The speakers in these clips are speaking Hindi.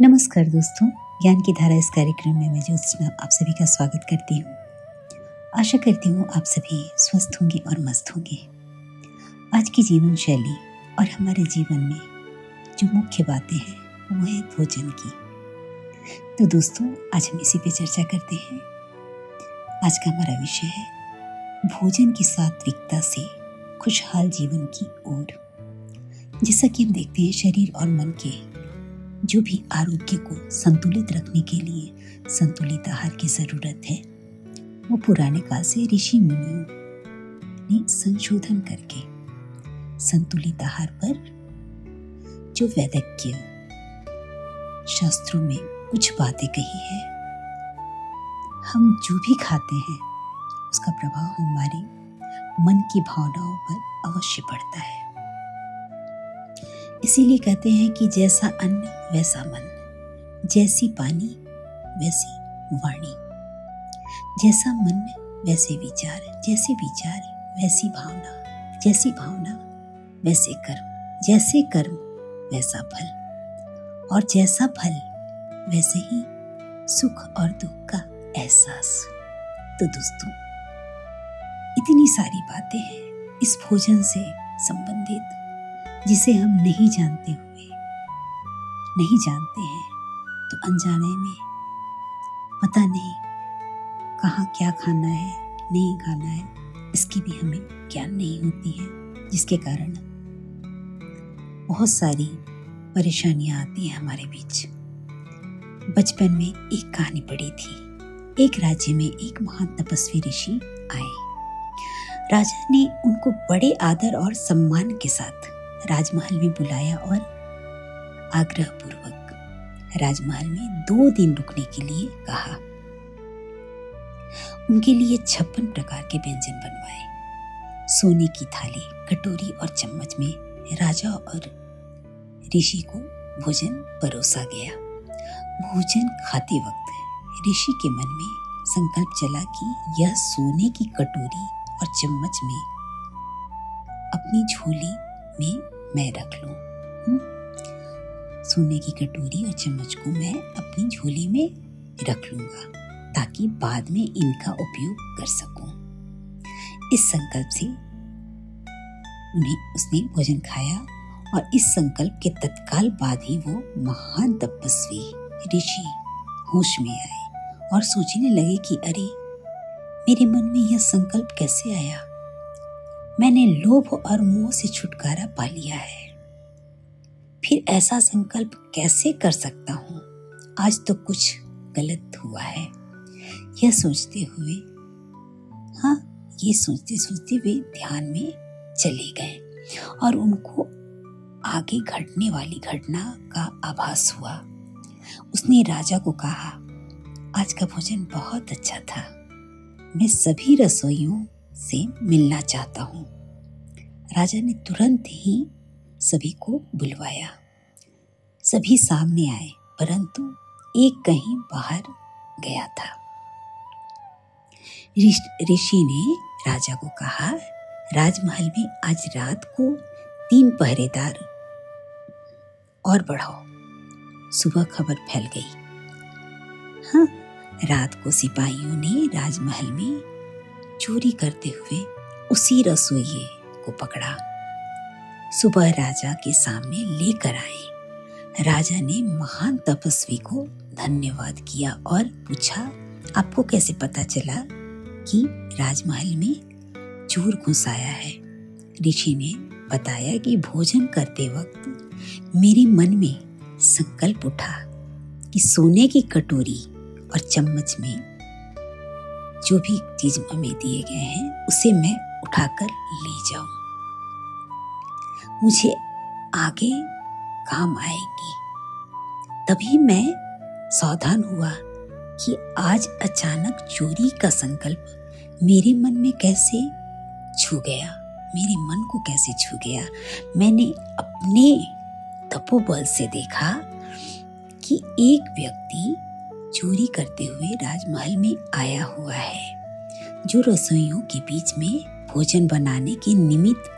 नमस्कार दोस्तों, ज्ञान की धारा इस कार्यक्रम में मैं ज्योत्सना आप सभी का स्वागत करती हूँ। आशा करती हूँ आप सभी स्वस्थ होंगे और मस्त होंगे। आज की जीवन शैली और हमारे जीवन में जो मुख्य बातें हैं, वो है भोजन की। तो दोस्तों, आज हम इसी पे चर्चा करते हैं। आज का हमारा विषय है, भोजन की सात्विकता से खुशहाल जीवन की ओर। जैसा कि हम देखते हैं, शरीर और मन के जो भी आरोग्य को संतुलित रखने के लिए संतुलित आहार की ज़रूरत है, वो पुराने काल से ऋषि मुनियों ने संशोधन करके संतुलित आहार पर जो वैदज्ञ शास्त्रों में कुछ बातें कही है, हम जो भी खाते हैं, उसका प्रभाव हमारे मन की भावनाओं पर अवश्य पड़ता है। इसीलिए कहते हैं कि जैसा अन्न, वैसा मन। जैसी पानी वैसी वाणी। जैसा मन, वैसे विचार। जैसे विचार, वैसी भावना। जैसी भावना, वैसे कर्म। जैसे कर्म, वैसा फल। और जैसा फल, वैसे ही सुख और दुख का एहसास। तो दोस्तों, इतनी सारी बातें हैं इस भोजन से संबंधित। जिसे हम नहीं जानते हुए, नहीं जानते हैं तो अनजाने में पता नहीं कहाँ क्या खाना है, नहीं खाना है, इसकी भी हमें ज्ञान नहीं होती है, जिसके कारण बहुत सारी परेशानियाँ आती हैं हमारे बीच। बचपन में एक कहानी पढ़ी थी। एक राज्य में एक महान तपस्वी ऋषि आए। राजा ने उनको बड़े आदर और सम्मान के साथ राजमहल में बुलाया और आग्रह पूर्वक राजमहल में दो दिन रुकने के लिए कहा। उनके लिए छप्पन प्रकार के व्यंजन बनवाए। सोने की थाली, कटोरी और चम्मच में राजा और ऋषि को भोजन परोसा गया। भोजन खाते वक्त ऋषि के मन में संकल्प चला कि यह सोने की कटोरी और चम्मच में अपनी झोली में मैं रख लूँ। हम्म? सोने की कटोरी और चम्मच को मैं अपनी झोली में रख लूँगा, ताकि बाद में इनका उपयोग कर सकूँ। इस संकल्प से उन्हें, उसने भोजन खाया और इस संकल्प के तत्काल बाद ही वो महान तपस्वी ऋषि होश में आए और सोचने लगे कि, अरे, मेरे मन में यह संकल्प कैसे आया? मैंने लोभ और मोह से छुटकारा पा लिया है। फिर ऐसा संकल्प कैसे कर सकता हूँ? आज तो कुछ गलत हुआ है। यह सोचते हुए हाँ ये सोचते सोचते वे ध्यान में चले गए और उनको आगे घटने वाली घटना का आभास हुआ। उसने राजा को कहा, आज का भोजन बहुत अच्छा था। मैं सभी रसोइयों से मिलना चाहता हूँ। राजा ने तुरंत ही सभी को बुलवाया। सभी सामने आए, परंतु एक कहीं बाहर गया था। ऋषि ने राजा को कहा, राजमहल में आज रात को तीन पहरेदार और बढ़ाओ। सुबह खबर फैल गई। हाँ रात को सिपाहियों ने राजमहल में चोरी करते हुए उसी रसोइये को पकड़ा। सुबह राजा के सामने लेकर आए। राजा ने महान तपस्वी को धन्यवाद किया और पूछा, आपको कैसे पता चला कि राजमहल में चोर घुस आया है? ऋषि ने बताया कि भोजन करते वक्त मेरे मन में संकल्प उठा कि सोने की कटोरी और चम्मच में जो भी चीज़ हमें दिए गए हैं, उसे मैं उठाकर ले जाऊँ। मुझे आगे काम आएगी। तभी मैं सावधान हुआ कि आज अचानक चोरी का संकल्प मेरे मन में कैसे छू गया, मेरे मन को कैसे छू गया। मैंने अपने तपोबल से देखा कि एक व्यक्ति चोरी करते हुए राजमहल में आया हुआ है, जो रसोइयों के बीच में भोजन बनाने के निमित्त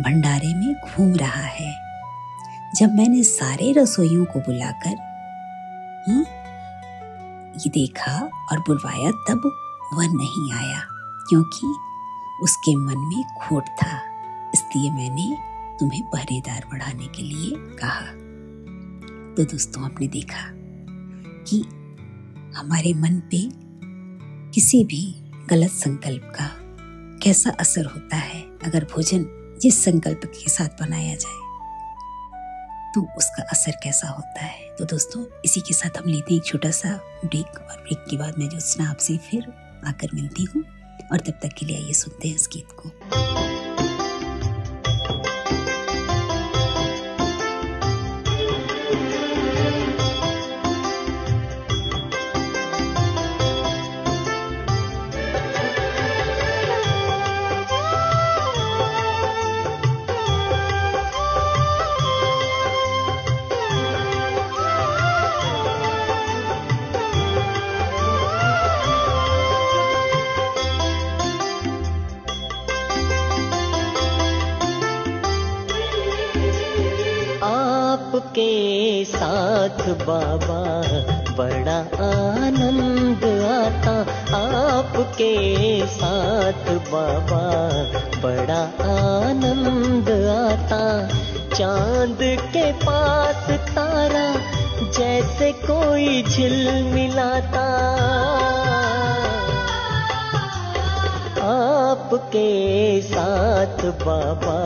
भंडारे में घूम रहा है। जब मैंने सारे रसोइयों को बुलाकर हूँ ये देखा और बुलवाया, तब वह नहीं आया, क्योंकि उसके मन में खोट था। इसलिए मैंने तुम्हें पहरेदार बढ़ाने के लिए कहा। तो दोस्तों, आपने देखा कि हमारे मन पे किसी भी गलत संकल्प का कैसा असर होता है, अगर भोजन जिस संकल्प के साथ बनाया जाए तो उसका असर कैसा होता है? तो दोस्तों, इसी के साथ हम लेते हैं एक छोटा सा ब्रेक और ब्रेक के बाद मैं ज्योत्सना आपसे फिर आकर मिलती हूँ और तब तक के लिए आइए सुनते हैं इस गीत को। जैसे कोई झिल मिलाता। आपके साथ बाबा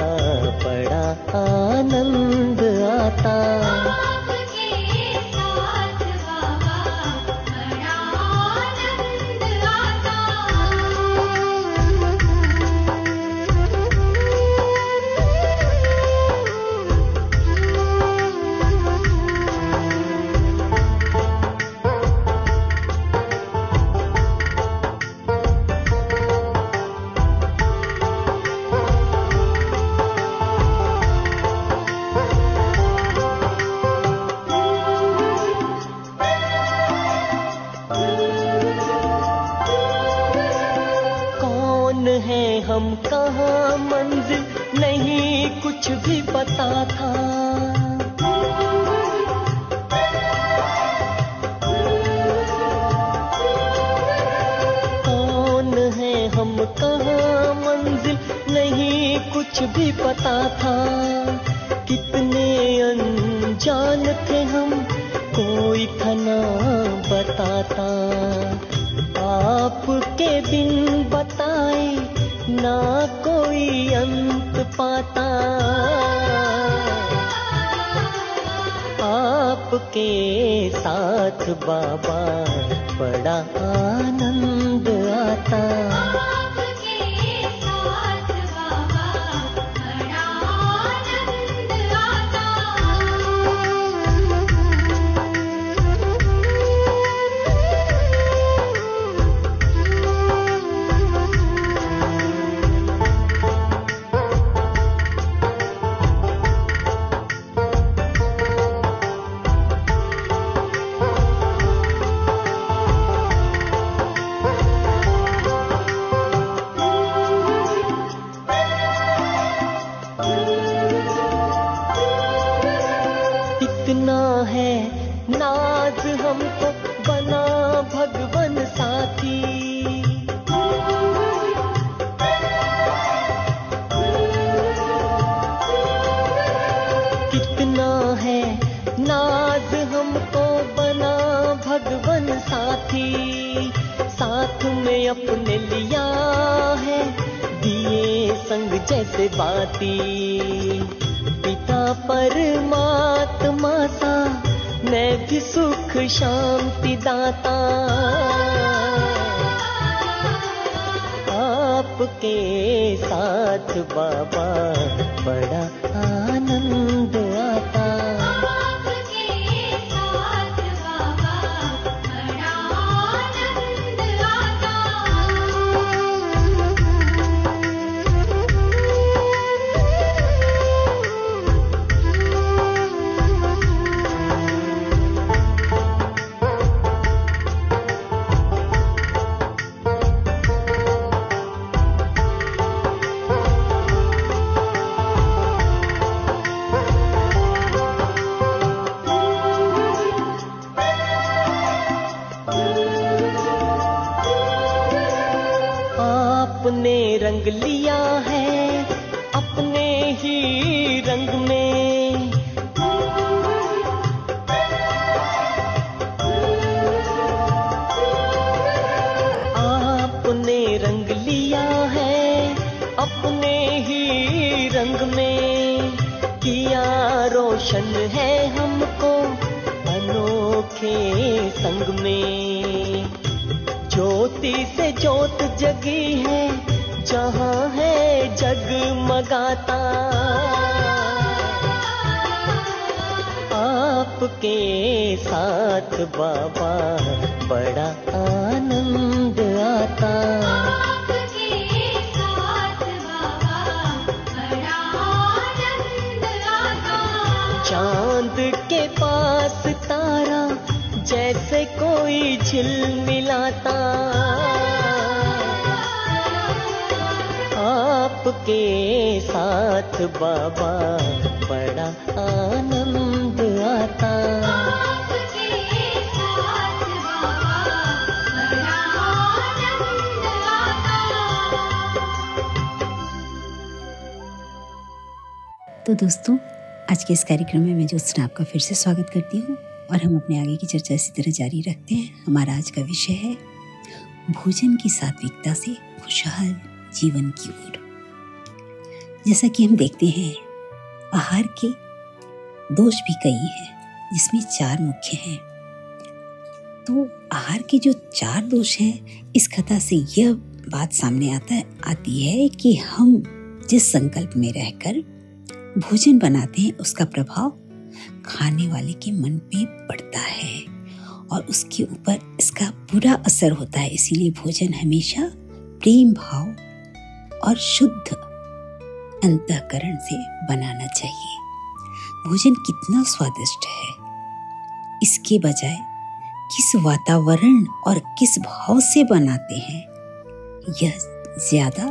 बड़ा आनंद आता। आपके बिन बताए ना कोई अंत पाता। आपके साथ बाबा बड़ा आनंद आता। जैसे बाती। पिता परमात्मा सा भी सुख शांति दाता। आपके साथ बाबा बड़ा आनंद किया रोशन है हमको अनोखे संग में। ज्योति से ज्योत जगी है, जहाँ है जग मगाता। आपके साथ बाबा बड़ा आनंद आता। आपके साथ बाबा बड़ा आनंद आता। तो दोस्तों आज के इस कार्यक्रम में मैं ज्योत्सना आपका फिर से स्वागत करती हूँ और हम अपने आगे की चर्चा इसी तरह जारी रखते हैं। हमारा आज का विषय है भोजन की सात्विकता से खुशहाल जीवन की ओर। जैसा कि हम देखते हैं आहार के दोष भी कई हैं, जिसमें चार मुख्य हैं। तो आहार के जो चार दोष हैं, इस कथा से यह बात सामने आता है, आती है कि हम जिस संकल्प में रहकर भोजन बनाते हैं, उसका प्रभाव खाने वाले के मन पे पड़ता है और उसके ऊपर इसका बुरा असर होता है। इसीलिए भोजन हमेशा प्रेम भाव और शुद्ध अंतकरण से बनाना चाहिए। भोजन कितना स्वादिष्ट है। इसके बजाय, किस वातावरण और किस भाव से बनाते हैं, यह ज़्यादा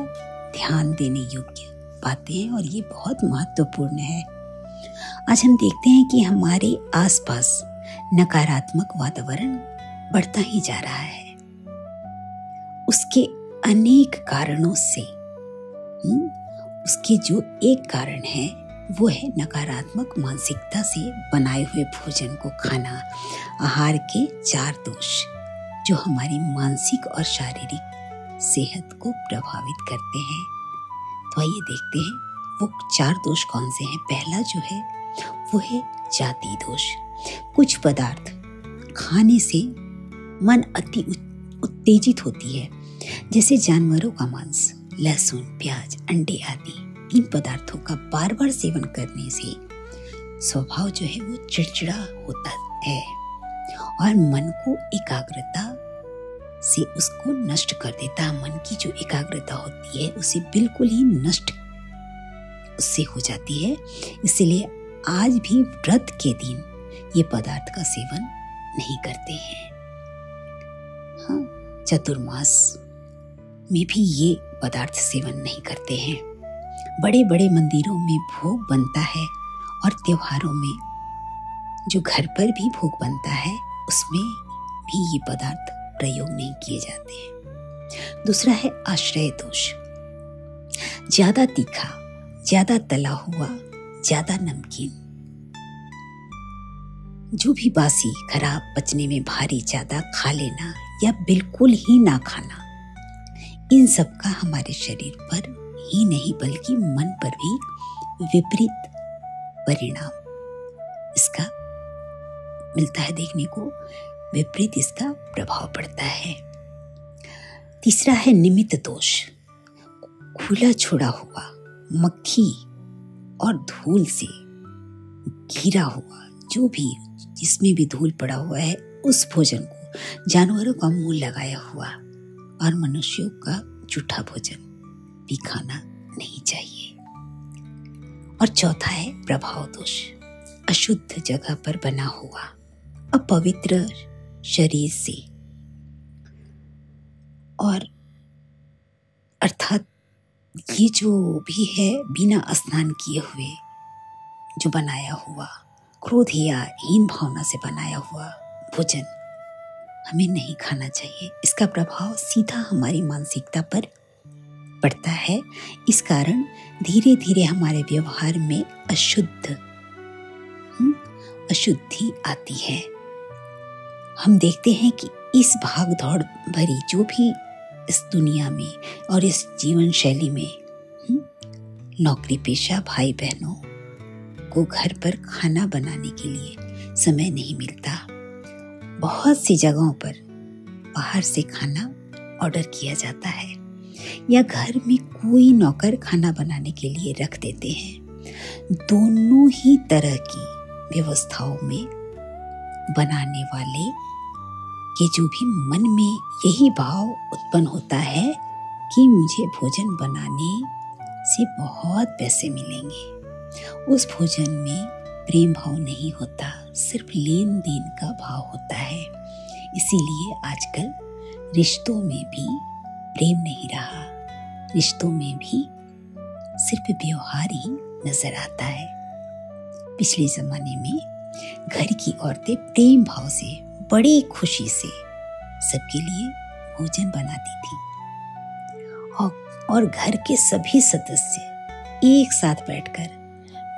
ध्यान देने योग्य बातें हैं और ये बहुत महत्वपूर्ण है। आज हम देखते हैं कि हमारे आसपास नकारात्मक वातावरण बढ़ता ही जा रहा है। उसके अनेक कारणों से हुँ? उसके जो एक कारण है, वो है नकारात्मक मानसिकता से बनाए हुए भोजन को खाना, आहार के चार दोष, जो हमारी मानसिक और शारीरिक सेहत को प्रभावित करते हैं। तो आइए देखते हैं, वो चार दोष कौन से हैं? पहला जो है, वो है जाति दोष। कुछ पदार्थ खाने से मन अति उत्तेजित होती है, जैसे जानवरों का मांस। लहसुन, प्याज, अंडे आदि इन पदार्थों का बार बार सेवन करने से स्वभाव जो है वो चिड़चिड़ा होता है और मन को एकाग्रता से उसको नष्ट कर देता है। मन की जो एकाग्रता होती है, उसे बिल्कुल ही नष्ट उससे हो जाती है। इसलिए आज भी व्रत के दिन ये पदार्थ का सेवन नहीं करते हैं। हाँ चतुर्मास में भी ये पदार्थ सेवन नहीं करते हैं। बड़े बड़े मंदिरों में भोग बनता है और त्योहारों में। जो घर पर भी भोग बनता है, उसमें भी ये पदार्थ प्रयोग नहीं किए जाते हैं। दूसरा है आश्रय दोष। ज़्यादा तीखा, ज़्यादा तला हुआ, ज़्यादा नमकीन। जो भी बासी खराब पचने में भारी, ज़्यादा खा लेना या बिल्कुल ही ना खाना इन सब का हमारे शरीर पर ही नहीं, बल्कि मन पर भी विपरीत परिणाम। इसका मिलता है देखने को, विपरीत इसका प्रभाव पड़ता है। तीसरा है निमित्त दोष। खुला छोड़ा हुआ, मक्खी और धूल से घिरा हुआ, जो भी, जिसमें भी धूल पड़ा हुआ है, उस भोजन को, जानवरों का मुँह लगाया हुआ। और मनुष्यों का जूठा भोजन भी खाना नहीं चाहिए। और चौथा है प्रभाव दोष। अशुद्ध जगह पर बना हुआ, अपवित्र शरीर से। और अर्थात ये जो भी है बिना स्नान किए हुए, जो बनाया हुआ, क्रोध या हीन भावना से बनाया हुआ भोजन हमें नहीं खाना चाहिए। इसका प्रभाव सीधा हमारी मानसिकता पर पड़ता है। इस कारण धीरे धीरे हमारे व्यवहार में अशुद्ध अशुद्धि आती है। हम देखते हैं कि इस भाग दौड़ भरी जो भी इस दुनिया में और इस जीवन शैली में नौकरी पेशा भाई बहनों को घर पर खाना बनाने के लिए समय नहीं मिलता। बहुत सी जगहों पर बाहर से खाना ऑर्डर किया जाता है या घर में कोई नौकर खाना बनाने के लिए रख देते हैं। दोनों ही तरह की व्यवस्थाओं में बनाने वाले के जो भी मन में यही भाव उत्पन्न होता है कि मुझे भोजन बनाने से बहुत पैसे मिलेंगे। उस भोजन में प्रेम भाव नहीं होता। सिर्फ़ लेन देन का भाव होता है। इसीलिए आजकल रिश्तों में भी प्रेम नहीं रहा। रिश्तों में भी सिर्फ़ व्यवहार ही नज़र आता है। पिछले जमाने में घर की औरतें प्रेम भाव से बड़ी खुशी से सबके लिए भोजन बनाती थी। और, और घर के सभी सदस्य एक साथ बैठकर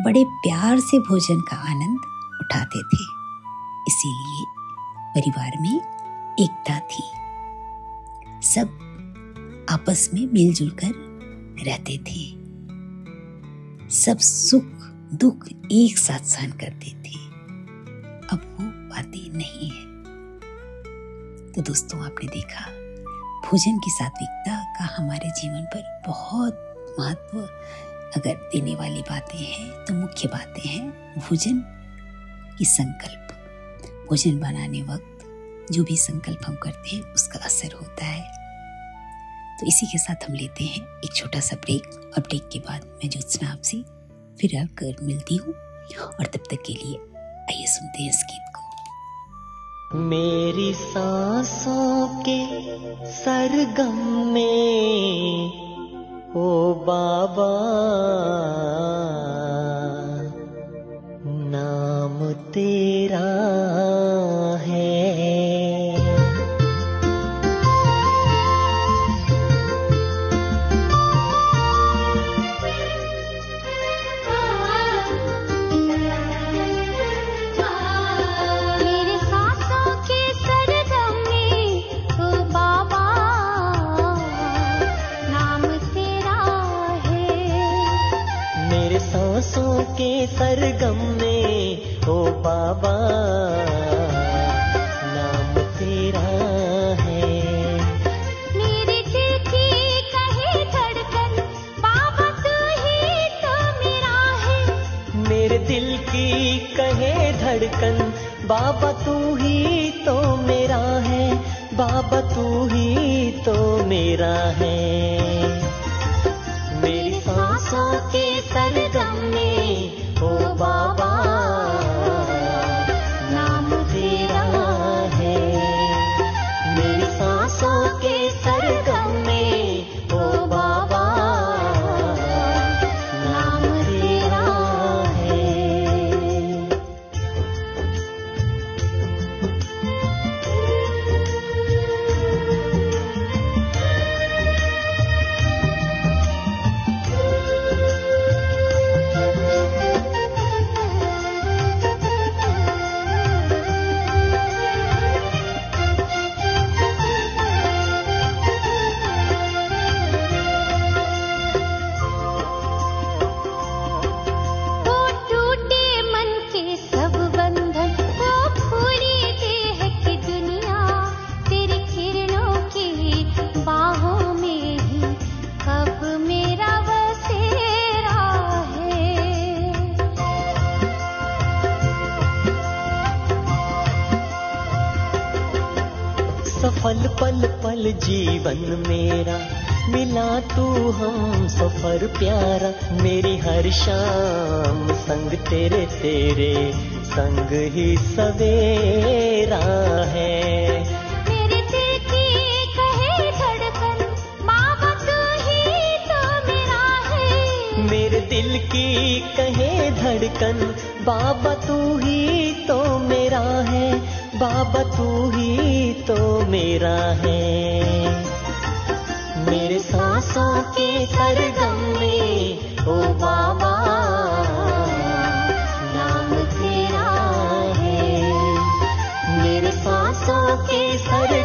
बड़े प्यार से भोजन का आनंद उठाते थे। इसीलिए परिवार में एकता थी। सब आपस में मिलजुल कर रहते थे। सब सुख दुख एक साथ सहन करते थे। अब वो बातें नहीं है। तो दोस्तों, आपने देखा, भोजन की सात्विकता का हमारे जीवन पर बहुत महत्व अगर देने वाली बातें हैं तो मुख्य बातें हैं, भोजन की संकल्प। भोजन बनाने वक्त जो भी संकल्प हम करते हैं, उसका असर होता है। तो इसी के साथ हम लेते हैं एक छोटा सा ब्रेक और ब्रेक के बाद मैं ज्योत्सना आपसे फिर आकर मिलती हूँ और तब तक के लिए आइए सुनते हैं इस गीत को। मेरी सांसों के सरगम में, ओ बाबा नाम बाबा तू ही तो मेरा है बाबा तू ही तो मेरा है। जीवन मेरा मिला तू हम सफ़र प्यारा। मेरी हर शाम संग तेरे तेरे संग ही सवेरा है। मेरे दिल की कहे धड़कन बाबा तू ही तो मेरा है। मेरे दिल की कहे धड़कन बाबा तू ही तो मेरा है। सांसों के सरगम में ओ बाबा नाम तेरा है। मेरे सांसों के सरगम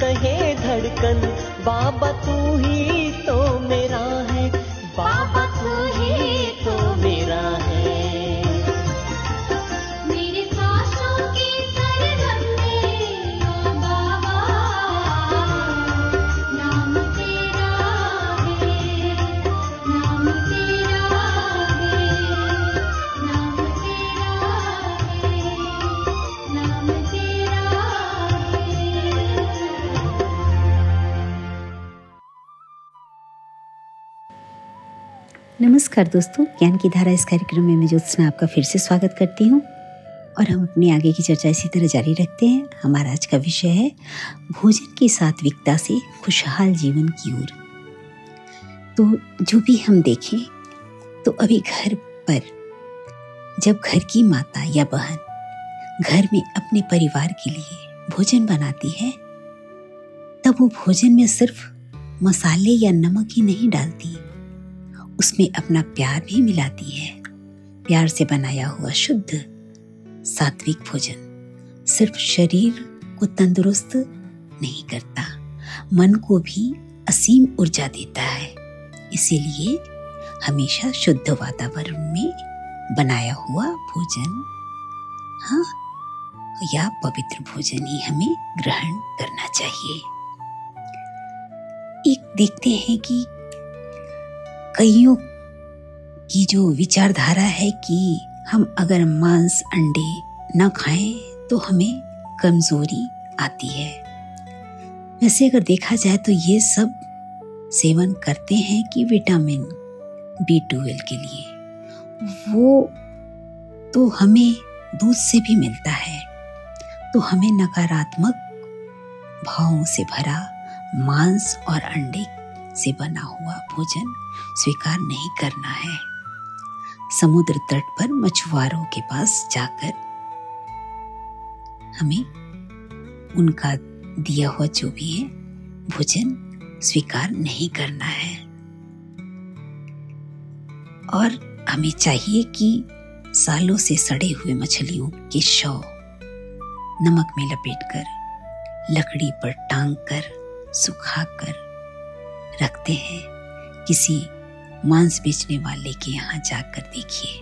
कहे धड़कन बाबा तू ही तो नमस्कार दोस्तों, ज्ञान की धारा इस कार्यक्रम में मैं ज्योत्सना आपका फिर से स्वागत करती हूँ। और हम अपनी आगे की चर्चा इसी तरह जारी रखते हैं। हमारा आज का विषय है, भोजन की सात्विकता से खुशहाल जीवन की ओर। तो जो भी हम देखें तो अभी घर पर, जब घर की माता या बहन घर में अपने परिवार के लिए भोजन बनाती है, तब वो भोजन में सिर्फ़ मसाले या नमक ही नहीं डालती। उसमें अपना प्यार भी मिलाती है। प्यार से बनाया हुआ शुद्ध सात्विक भोजन सिर्फ़ शरीर को तंदुरुस्त नहीं करता, मन को भी असीम ऊर्जा देता है। इसीलिए हमेशा शुद्ध वातावरण में बनाया हुआ भोजन हाँ या पवित्र भोजन ही हमें ग्रहण करना चाहिए। एक देखते हैं कि कईयों की जो विचारधारा है कि हम अगर मांस अंडे न खाएँ तो हमें कमज़ोरी आती है। वैसे अगर देखा जाए तो ये सब सेवन करते हैं कि विटामिन बी ट्वेल्व के लिए। वो तो हमें दूध से भी मिलता है। तो हमें नकारात्मक भावों से भरा मांस और अंडे से बना हुआ भोजन स्वीकार नहीं करना है। समुद्र तट पर मछुआरों के पास जाकर हमें उनका दिया हुआ जो भी है, भोजन स्वीकार नहीं करना है। और हमें चाहिए कि सालों से सड़े हुए मछलियों के शव नमक में लपेटकर, लकड़ी पर टांग कर सुखाकर रखते हैं। किसी मांस बेचने वाले के यहाँ जाकर देखिए।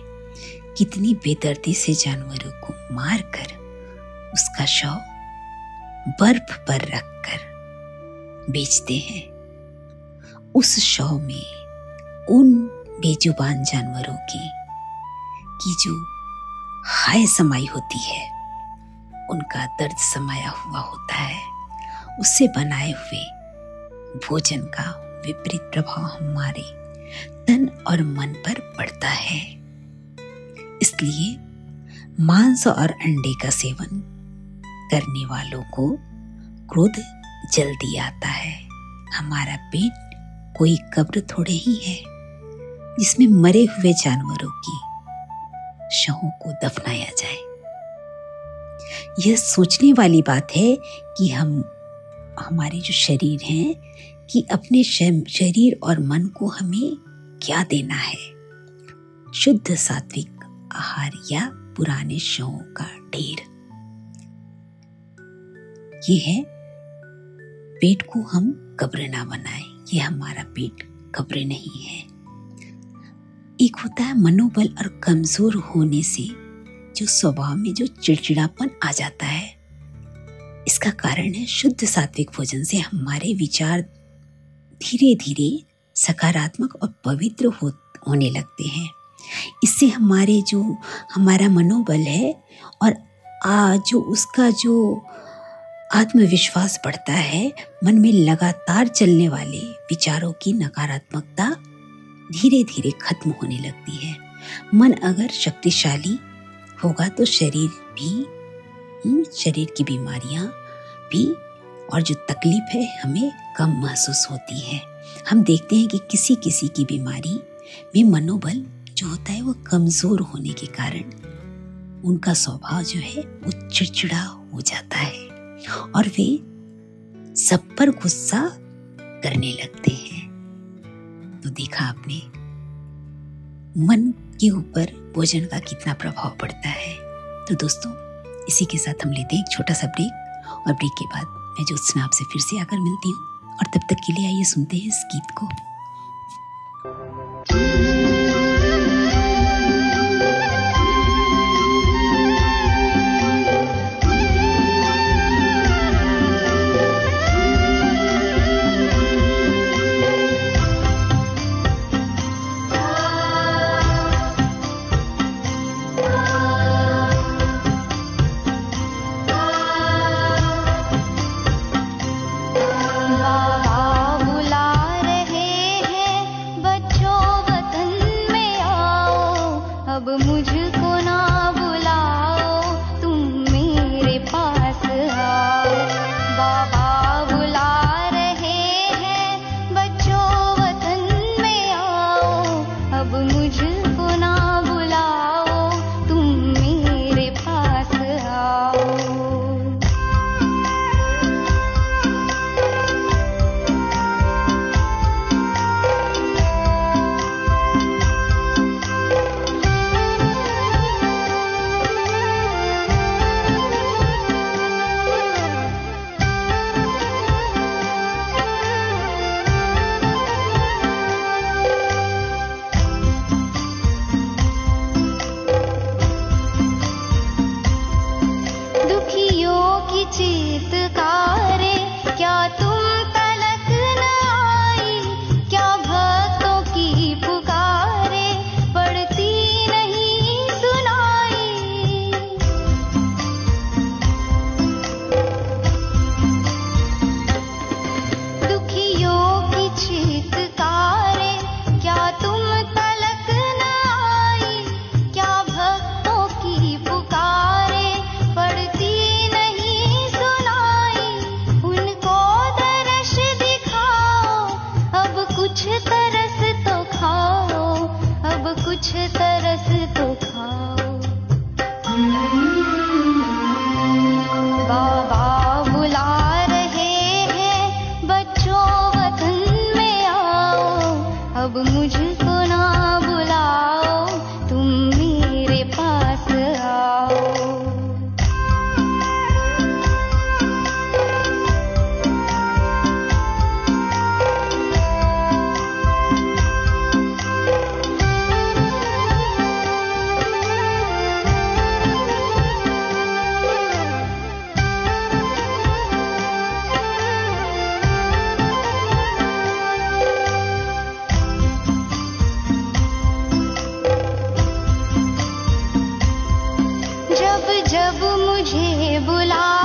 कितनी बेदर्दी से जानवरों को मार कर उसका शव बर्फ़ पर रखकर बेचते हैं। उस शव में उन बेजुबान जानवरों की की जो हाय समाई होती है, उनका दर्द समाया हुआ होता है, उससे बनाए हुए भोजन का विपरीत प्रभाव हमारे तन और मन पर पड़ता है। इसलिए मांस और अंडे का सेवन करने वालों को क्रोध जल्दी आता है। हमारा पेट कोई कब्र थोड़े ही है, जिसमें मरे हुए जानवरों की शवों को दफनाया जाए। यह सोचने वाली बात है कि हम, हमारे जो शरीर हैं कि अपने शरीर और मन को हमें क्या देना है? शुद्ध सात्विक आहार या पुराने शवों का ढेर। ये है, पेट को हम कब्र ना बनाए। ये हमारा पेट कब्र नहीं है। एक होता है मनोबल और कमज़ोर होने से जो स्वभाव में जो चिड़चिड़ापन आ जाता है, इसका कारण है शुद्ध सात्विक भोजन से हमारे विचार धीरे धीरे सकारात्मक और पवित्र हो, होने लगते हैं। इससे हमारे जो हमारा मनोबल है और आ, जो उसका जो आत्मविश्वास बढ़ता है मन में लगातार चलने वाले विचारों की नकारात्मकता धीरे धीरे खत्म होने लगती है। मन अगर शक्तिशाली होगा तो शरीर भी हम्म, शरीर की बीमारियाँ भी और जो तकलीफ़ है हमें कम महसूस होती है। हम देखते हैं कि किसी किसी की बीमारी में मनोबल जो होता है वो कमज़ोर होने के कारण उनका स्वभाव जो है वो चिड़चिड़ा हो जाता है और वे सब पर गुस्सा करने लगते हैं। तो देखा आपने, मन के ऊपर भोजन का कितना प्रभाव पड़ता है। तो दोस्तों, इसी के साथ हम लेते हैं एक छोटा सा ब्रेक और ब्रेक के बाद मैं जो ज्योत्सना आपसे फिर से आकर मिलती हूँ और तब तक के लिए आइए सुनते हैं इस गीत को। बुला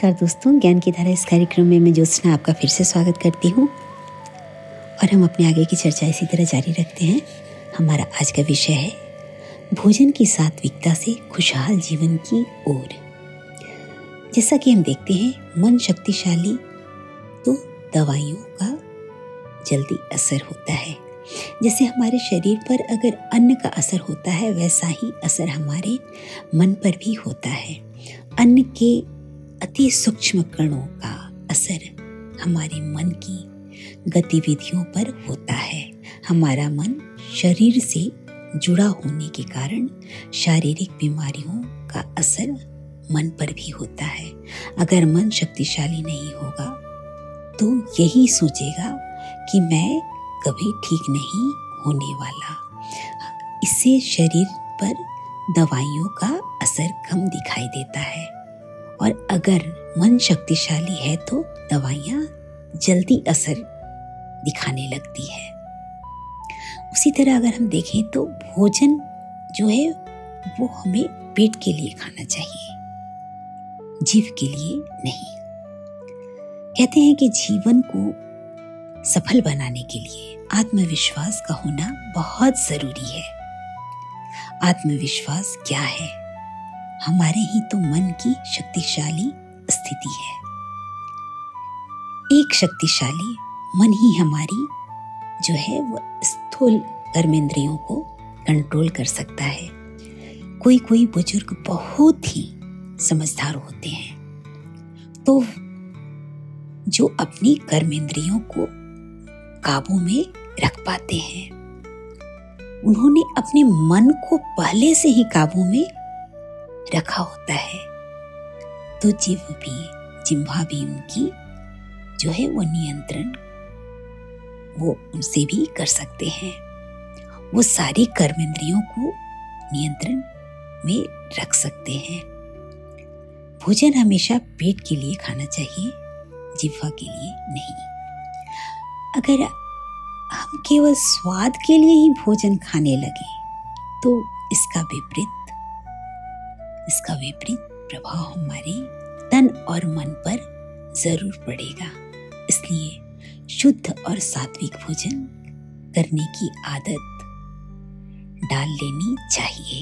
नमस्कार दोस्तों, ज्ञान की धारा इस कार्यक्रम में मैं ज्योत्सना आपका फिर से स्वागत करती हूँ। और हम अपने आगे की चर्चा इसी तरह जारी रखते हैं। हमारा आज का विषय है, भोजन की सात्विकता से खुशहाल जीवन की ओर। जैसा कि हम देखते हैं, मन शक्तिशाली तो दवाइयों का जल्दी असर होता है। जैसे हमारे शरीर पर अगर अन्न का असर होता है, वैसा ही असर हमारे मन पर भी होता है। अन्न के अति सूक्ष्म कणों का असर हमारे मन की गतिविधियों पर होता है। हमारा मन शरीर से जुड़ा होने के कारण शारीरिक बीमारियों का असर मन पर भी होता है। अगर मन शक्तिशाली नहीं होगा तो यही सोचेगा कि मैं कभी ठीक नहीं होने वाला। इससे शरीर पर दवाइयों का असर कम दिखाई देता है। और अगर मन शक्तिशाली है तो दवाइयाँ जल्दी असर दिखाने लगती है। उसी तरह अगर हम देखें तो भोजन जो है, वो हमें पेट के लिए खाना चाहिए, जीव के लिए नहीं। कहते हैं कि जीवन को सफल बनाने के लिए आत्मविश्वास का होना बहुत ज़रूरी है। आत्मविश्वास क्या है? हमारे ही तो मन की शक्तिशाली स्थिति है। एक शक्तिशाली मन ही हमारी जो है वो स्थूल कर्मेंद्रियों को कंट्रोल कर सकता है। कोई कोई बुज़ुर्ग बहुत ही समझदार होते हैं। तो जो अपनी कर्मेंद्रियों को काबू में रख पाते हैं, उन्होंने अपने मन को पहले से ही काबू में रखा होता है। तो जीव भी जिम्भा भी उनकी जो है वो नियंत्रण, वो उनसे भी कर सकते हैं। वो सारी कर्मेंद्रियों को नियंत्रण में रख सकते हैं। भोजन हमेशा पेट के लिए खाना चाहिए, जिह्वा के लिए नहीं। अगर हम केवल स्वाद के लिए ही भोजन खाने लगे तो इसका विपरीत इसका विपरीत प्रभाव हमारे तन और मन पर ज़रूर पड़ेगा। इसलिए शुद्ध और सात्विक भोजन करने की आदत डाल लेनी चाहिए।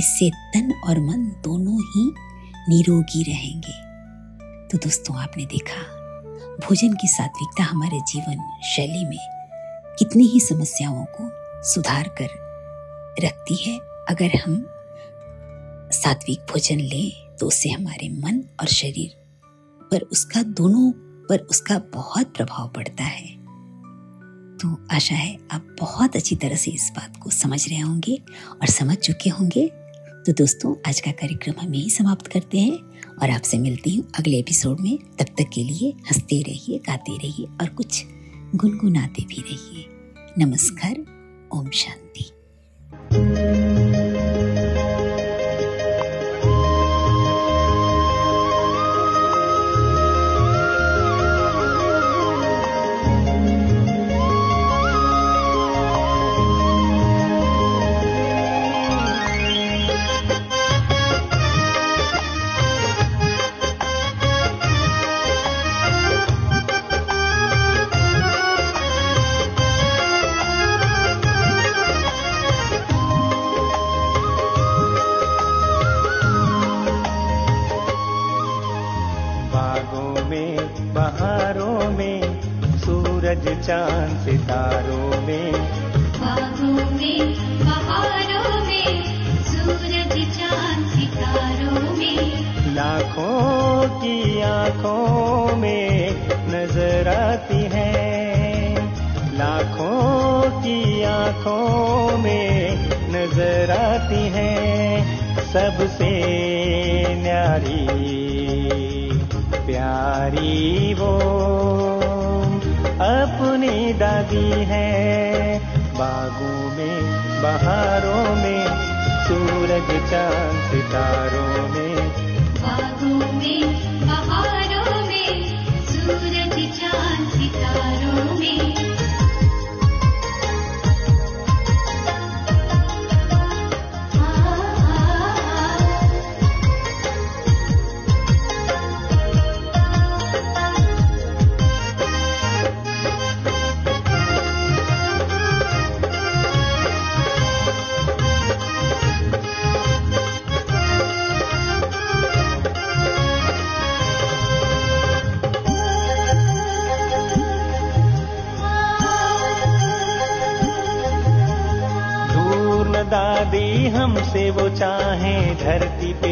इससे तन और मन दोनों ही निरोगी रहेंगे। तो दोस्तों, आपने देखा, भोजन की सात्विकता हमारे जीवन शैली में कितनी ही समस्याओं को सुधार कर रखती है। अगर हम सात्विक भोजन लें तो उससे हमारे मन और शरीर पर उसका दोनों पर उसका बहुत प्रभाव पड़ता है। तो आशा है आप बहुत अच्छी तरह से इस बात को समझ रहे होंगे और समझ चुके होंगे। तो दोस्तों, आज का कार्यक्रम हम यही समाप्त करते हैं और आपसे मिलती हूँ अगले एपिसोड में। तब तक के लिए हँसते रहिए, गाते रहिए और कुछ गुनगुनाते भी रहिए। नमस्कार, ओम शांति। बागों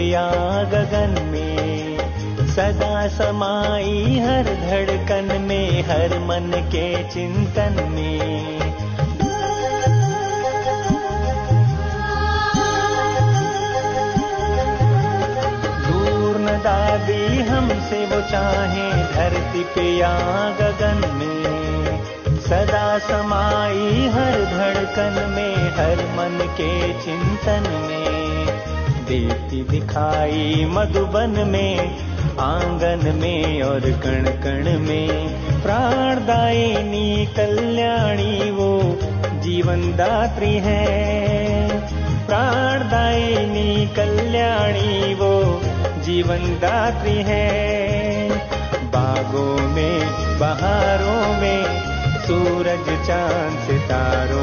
धरती या गगन में, सदा समाई हर धड़कन में, हर मन के चिंतन में। न दादी हमसे वो चाहे, धरती पे या गगन में, सदा समाई हर धड़कन में, हर मन के चिंतन में दिखाई मधुबन में, आँगन में और कण कण में। प्राणदायिनी कल्याणी वो जीवन दात्री है। प्राणदायिनी कल्याणी वो जीवन दात्री है। बागों में, बहारों में, सूरज, चाँद, सितारों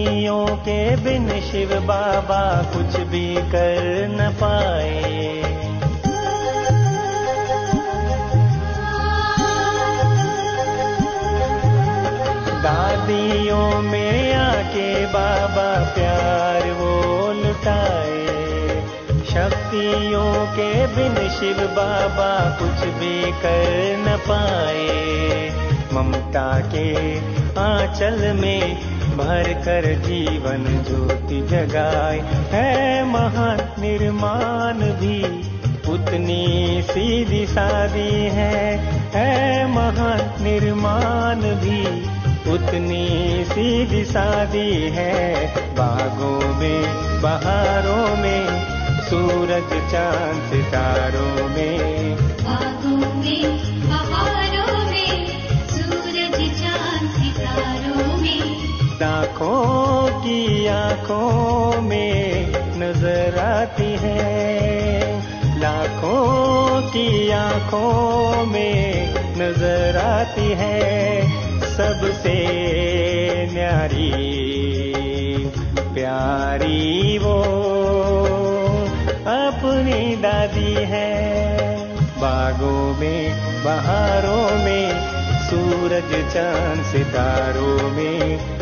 शक्तियों के बिन शिव बाबा कुछ भी कर न पाए। दादियों में आके बाबा प्यार वो लुटाए। शक्तियों के बिन शिव बाबा कुछ भी कर न पाए। ममता के आंचल में भर कर जीवन ज्योति जगाए। है महान निर्माण भी, उतनी सीधी सादी है। है महान निर्माण भी, उतनी सीधी सादी है। बागों में, बहारों में, सूरज चाँद सितारों में। बागों में लाखों की आँखों में नज़र आती है। लाखों की आँखों में नज़र आती है। सबसे न्यारी, प्यारी वो अपनी दादी है। बागों में, बहारों में, सूरज चाँद सितारों में।